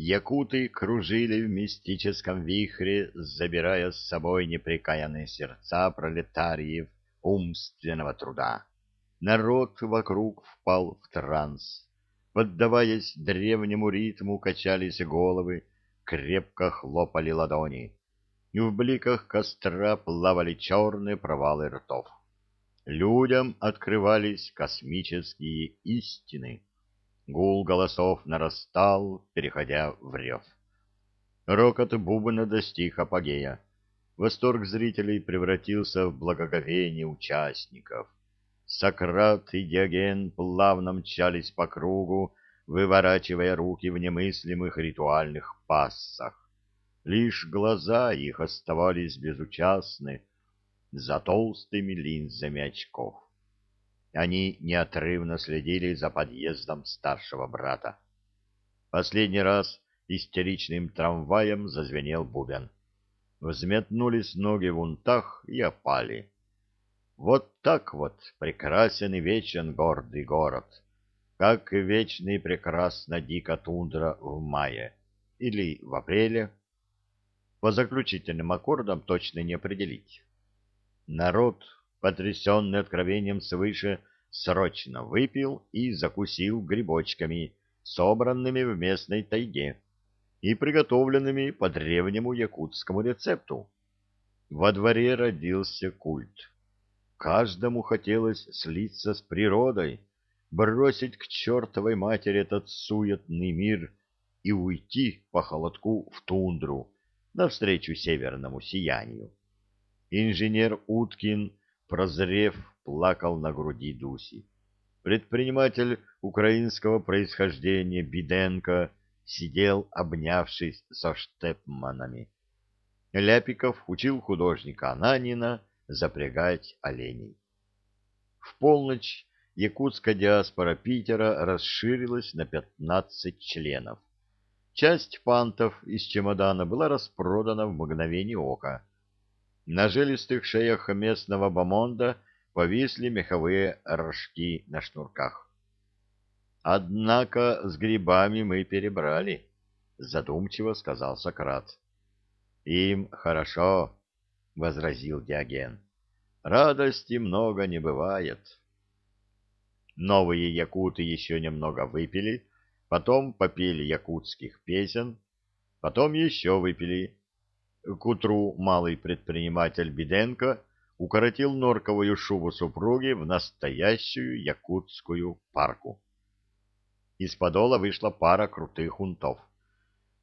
Якуты кружили в мистическом вихре, забирая с собой непрекаянные сердца пролетариев умственного труда. Народ вокруг впал в транс. Поддаваясь древнему ритму, качались головы, крепко хлопали ладони. И в бликах костра плавали черные провалы ртов. Людям открывались космические истины. Гул голосов нарастал, переходя в рев. Рокот бубна достиг апогея. Восторг зрителей превратился в благоговение участников. Сократ и Диоген плавно мчались по кругу, выворачивая руки в немыслимых ритуальных пассах. Лишь глаза их оставались безучастны за толстыми линзами очков. Они неотрывно следили за подъездом старшего брата. Последний раз истеричным трамваем зазвенел бубен. Взметнулись ноги в унтах и опали. Вот так вот прекрасен и вечен гордый город, как вечный и прекрасна дика тундра в мае или в апреле. По заключительным аккордам точно не определить. Народ потрясенный откровением свыше, срочно выпил и закусил грибочками, собранными в местной тайге и приготовленными по древнему якутскому рецепту. Во дворе родился культ. Каждому хотелось слиться с природой, бросить к чертовой матери этот суетный мир и уйти по холодку в тундру навстречу северному сиянию. Инженер Уткин прозрев, плакал на груди Дуси. Предприниматель украинского происхождения Биденко сидел, обнявшись со штепманами. Ляпиков учил художника Ананина запрягать оленей. В полночь якутская диаспора Питера расширилась на 15 членов. Часть пантов из чемодана была распродана в мгновение ока. На жилистых шеях местного бомонда повисли меховые рожки на шнурках. «Однако с грибами мы перебрали», — задумчиво сказал Сократ. «Им хорошо», — возразил Диоген. «Радости много не бывает». Новые якуты еще немного выпили, потом попели якутских песен, потом еще выпили, к утру малый предприниматель Биденко укоротил норковую шубу супруги в настоящую якутскую парку. Из подола вышла пара крутых унтов.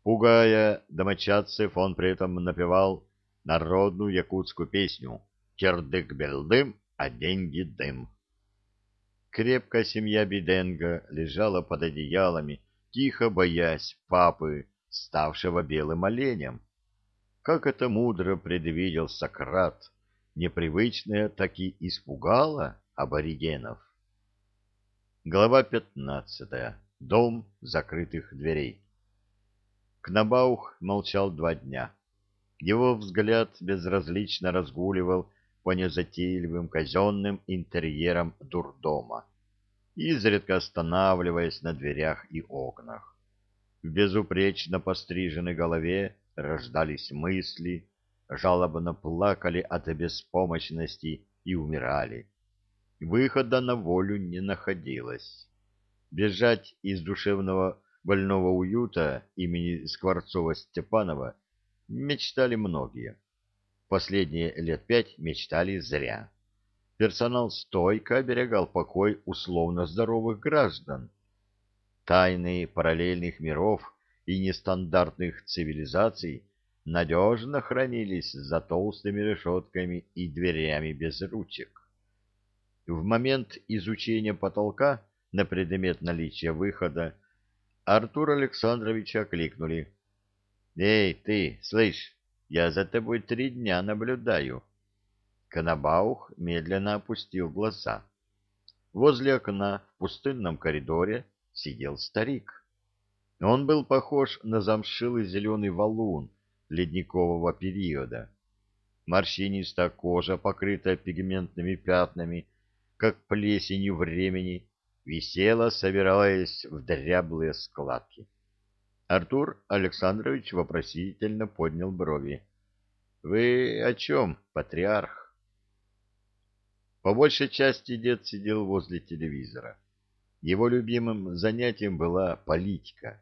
Пугая домочадцев, он при этом напевал народную якутскую песню «Кердык-белдым, а деньги дым». Крепкая семья Биденга лежала под одеялами, тихо боясь папы, ставшего белым оленем. Как это мудро предвидел Сократ, непривычное таки испугало аборигенов. Глава пятнадцатая. Дом закрытых дверей. Кнабаух молчал два дня. Его взгляд безразлично разгуливал по незатейливым казенным интерьерам дурдома, изредка останавливаясь на дверях и окнах. В безупречно постриженной голове рождались мысли, жалобно плакали от беспомощности и умирали. Выхода на волю не находилось. Бежать из душевного больного уюта имени Скворцова-Степанова мечтали многие. Последние лет пять мечтали зря. Персонал стойко оберегал покой условно здоровых граждан. Тайны параллельных миров и нестандартных цивилизаций надежно хранились за толстыми решетками и дверями без ручек. В момент изучения потолка на предмет наличия выхода Артур Александровича окликнули. «Эй, ты, слышь, я за тобой три дня наблюдаю». Конобаух медленно опустил глаза. Возле окна в пустынном коридоре сидел старик. Он был похож на замшилый зеленый валун ледникового периода. Морщинистая кожа, покрытая пигментными пятнами, как плесенью времени, висела, собираясь в дряблые складки. Артур Александрович вопросительно поднял брови. «Вы о чем, патриарх?» По большей части дед сидел возле телевизора. Его любимым занятием была политика.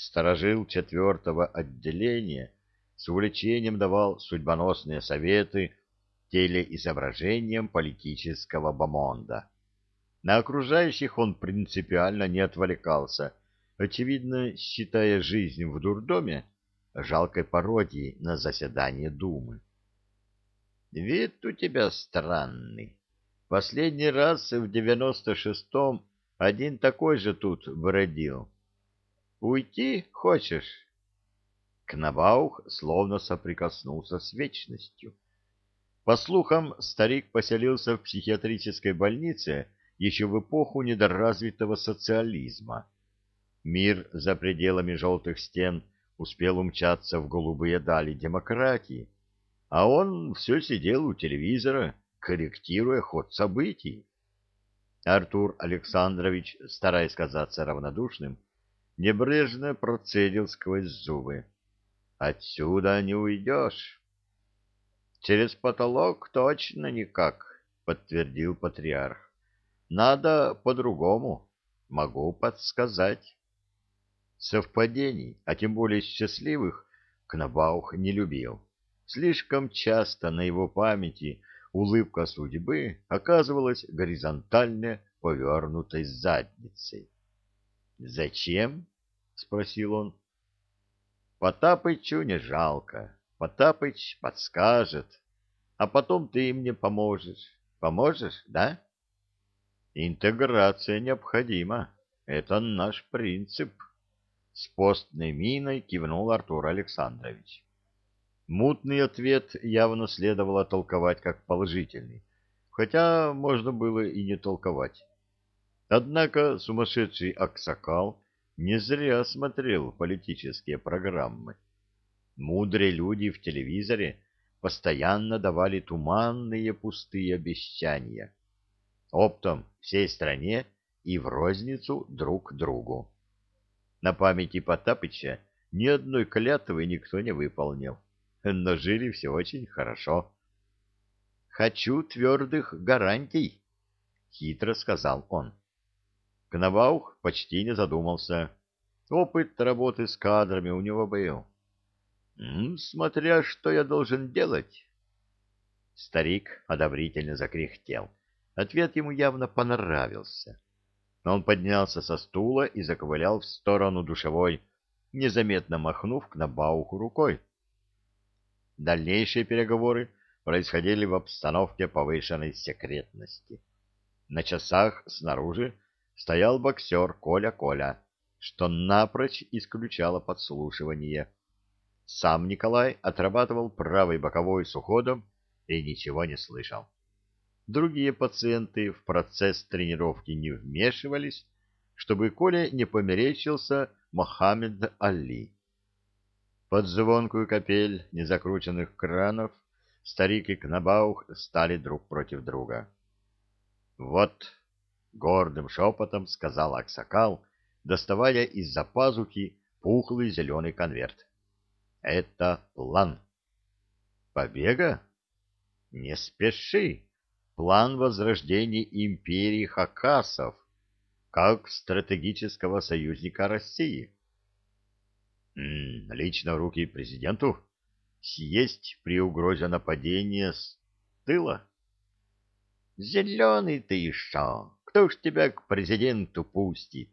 Сторожил четвертого отделения с увлечением давал судьбоносные советы телеизображением политического бомонда. На окружающих он принципиально не отвлекался, очевидно, считая жизнь в дурдоме жалкой пародией на заседание Думы. «Вид у тебя странный. Последний раз в девяносто шестом один такой же тут бродил. Уйти хочешь?» Кнабаух словно соприкоснулся с вечностью. По слухам, старик поселился в психиатрической больнице еще в эпоху недоразвитого социализма. Мир за пределами желтых стен успел умчаться в голубые дали демократии, а он все сидел у телевизора, корректируя ход событий. Артур Александрович, стараясь казаться равнодушным, небрежно процедил сквозь зубы. «Отсюда не уйдешь». Через потолок точно никак, подтвердил патриарх. Надо по-другому. Могу подсказать. Совпадений, а тем более счастливых, Кнабаух не любил. Слишком часто на его памяти улыбка судьбы оказывалась горизонтально повернутой задницей. «Зачем?» — спросил он. «Потапычу не жалко. Потапыч подскажет, а потом ты мне поможешь. Поможешь, да? Интеграция необходима. Это наш принцип. С постной миной кивнул Артур Александрович. Мутный ответ явно следовало толковать как положительный, хотя можно было и не толковать. Однако сумасшедший Аксакал не зря смотрел политические программы. Мудрые люди в телевизоре постоянно давали туманные пустые обещания. Оптом всей стране и в розницу друг другу. На памяти Потапыча ни одной клятвы никто не выполнил, но жили все очень хорошо. «Хочу твердых гарантий», — хитро сказал он. Кнабаух почти не задумался. Опыт работы с кадрами у него был. Смотря что я должен делать. Старик одобрительно закряхтел. Ответ ему явно понравился. Но он поднялся со стула и заковылял в сторону душевой, незаметно махнув к Набауху рукой. Дальнейшие переговоры происходили в обстановке повышенной секретности. На часах снаружи стоял боксер Коля-Коля, что напрочь исключало подслушивание. Сам Николай отрабатывал правой боковой с уходом и ничего не слышал. Другие пациенты в процесс тренировки не вмешивались, чтобы Коля не померещился Мохаммед Али. Под звонкую капель незакрученных кранов старик и Кнабаух стали друг против друга. «Вот», — гордым шепотом сказал Аксакал, доставая из-за пазухи пухлый зеленый конверт. Это план. Побега? Не спеши. План возрождения империи Хакасов как стратегического союзника России. лично руки президенту? Съесть при угрозе нападения с тыла? Зеленый ты еще! Кто ж тебя к президенту пустит?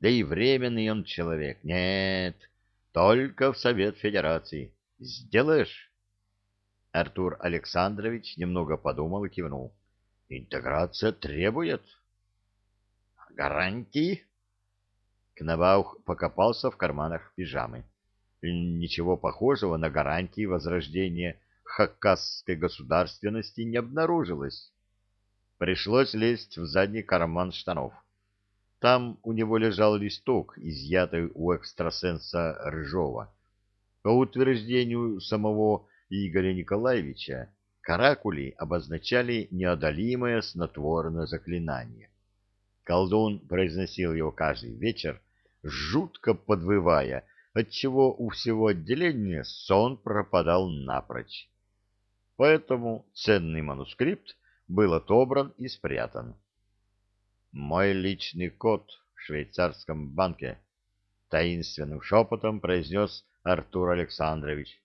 Да и временный он человек. Нет, только в Совет Федерации. Сделаешь? Артур Александрович немного подумал и кивнул. Интеграция требует. Гарантии? Кнабаух покопался в карманах пижамы. Ничего похожего на гарантии возрождения хакасской государственности не обнаружилось. Пришлось лезть в задний карман штанов. Там у него лежал листок, изъятый у экстрасенса Рыжова. По утверждению самого Игоря Николаевича, каракули обозначали неодолимое снотворное заклинание. Колдун произносил его каждый вечер жутко подвывая, отчего у всего отделения сон пропадал напрочь. Поэтому ценный манускрипт был отобран и спрятан. «Мой личный код в швейцарском банке», — таинственным шепотом произнес Артур Александрович.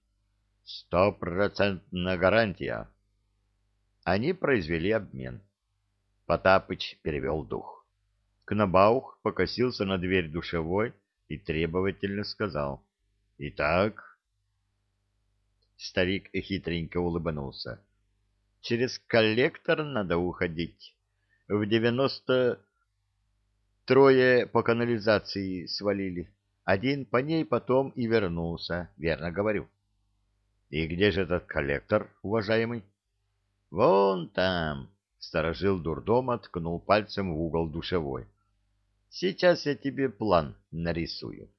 «Стопроцентная гарантия». Они произвели обмен. Потапыч перевел дух. Кнабаух покосился на дверь душевой и требовательно сказал. «Итак?» Старик хитренько улыбнулся. «Через коллектор надо уходить. В девяносто трое по канализации свалили. Один по ней потом и вернулся, верно говорю». «И где же этот коллектор, уважаемый?» «Вон там!» — сторожил дурдома, ткнул пальцем в угол душевой. «Сейчас я тебе план нарисую».